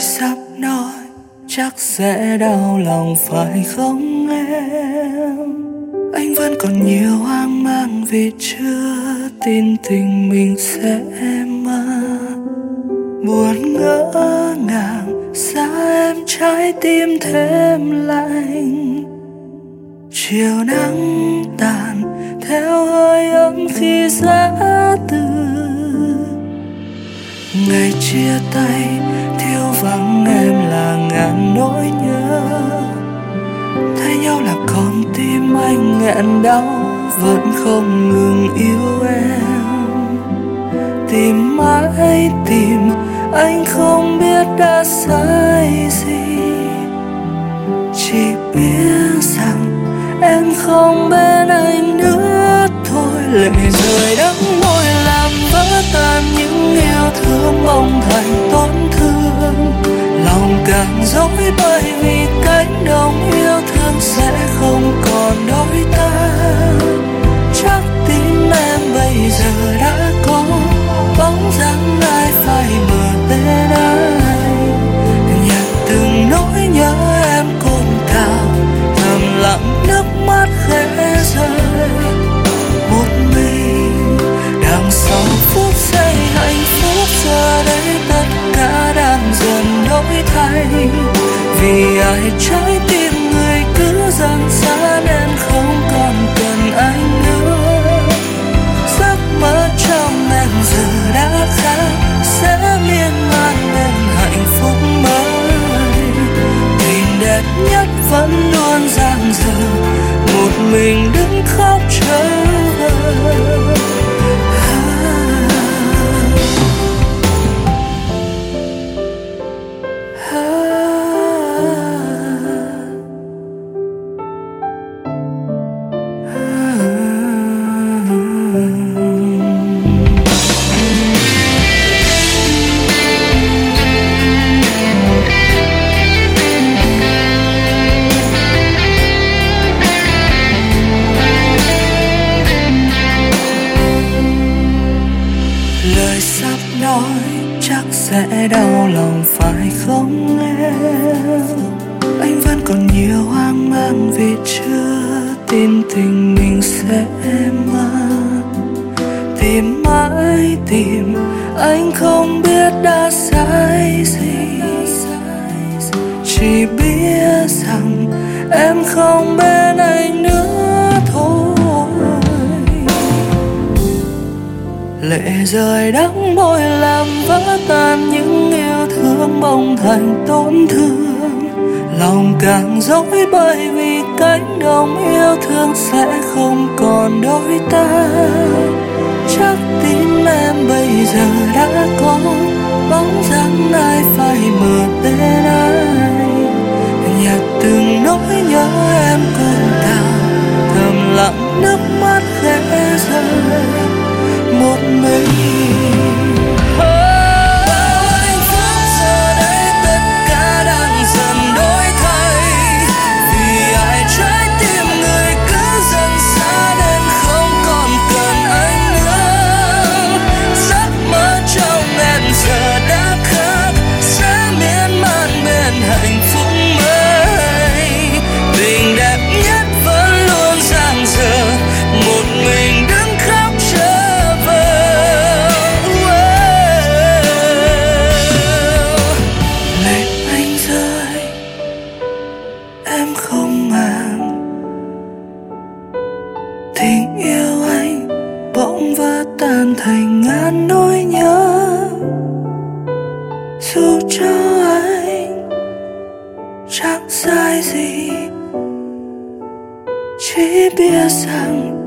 sắp nói, chắc sẽ đau lòng, phải không em? Anh vẫn còn nhiều hoang mang vì chưa tin tình mình sẽ mơ. Buồn ngỡ ngàng xa em trái tim thêm lạnh? Chiều nắng tàn, theo hơi ấm khi giá từ. Ngày chia tay vắng em là ngàn nỗi nhớ. Thấy nhau là con tim anh nghẹn đau, vẫn không ngừng yêu em. Tìm mãi, tìm, anh không biết đã sai gì. Chỉ biết rằng em không bên anh nữa, thôi lệ rơi. Càng dối vì ai trái tim người cứ dần xa nên không còn cần anh nữa. Giấc mơ trong em giờ đã khác, sẽ miên man bên hạnh phúc mới. Tình đẹp nhất vẫn luôn giang dở, một mình đứng khóc chờ lòng phải không em? Anh vẫn còn nhiều hoang mang vì chưa tin tình mình sẽ mang tìm mãi, tìm, anh không biết đã sai gì. Chỉ biết rằng em không bên anh nữa thôi. Lệ rơi đắng môi làm vỡ tan không thành tổn thương. Lòng càng dối bởi vì cánh đồng yêu thương sẽ không còn đôi ta. Chắc tim em bây giờ đã có bóng dáng ai phải mở tên ai. Nhạt từng nỗi nhớ em cùng thào thầm lặng nước mắt khẽ rơi. Một mình tình yêu anh bỗng vỡ tan thành ngàn nỗi nhớ. Dù cho anh chẳng sai gì, chỉ biết rằng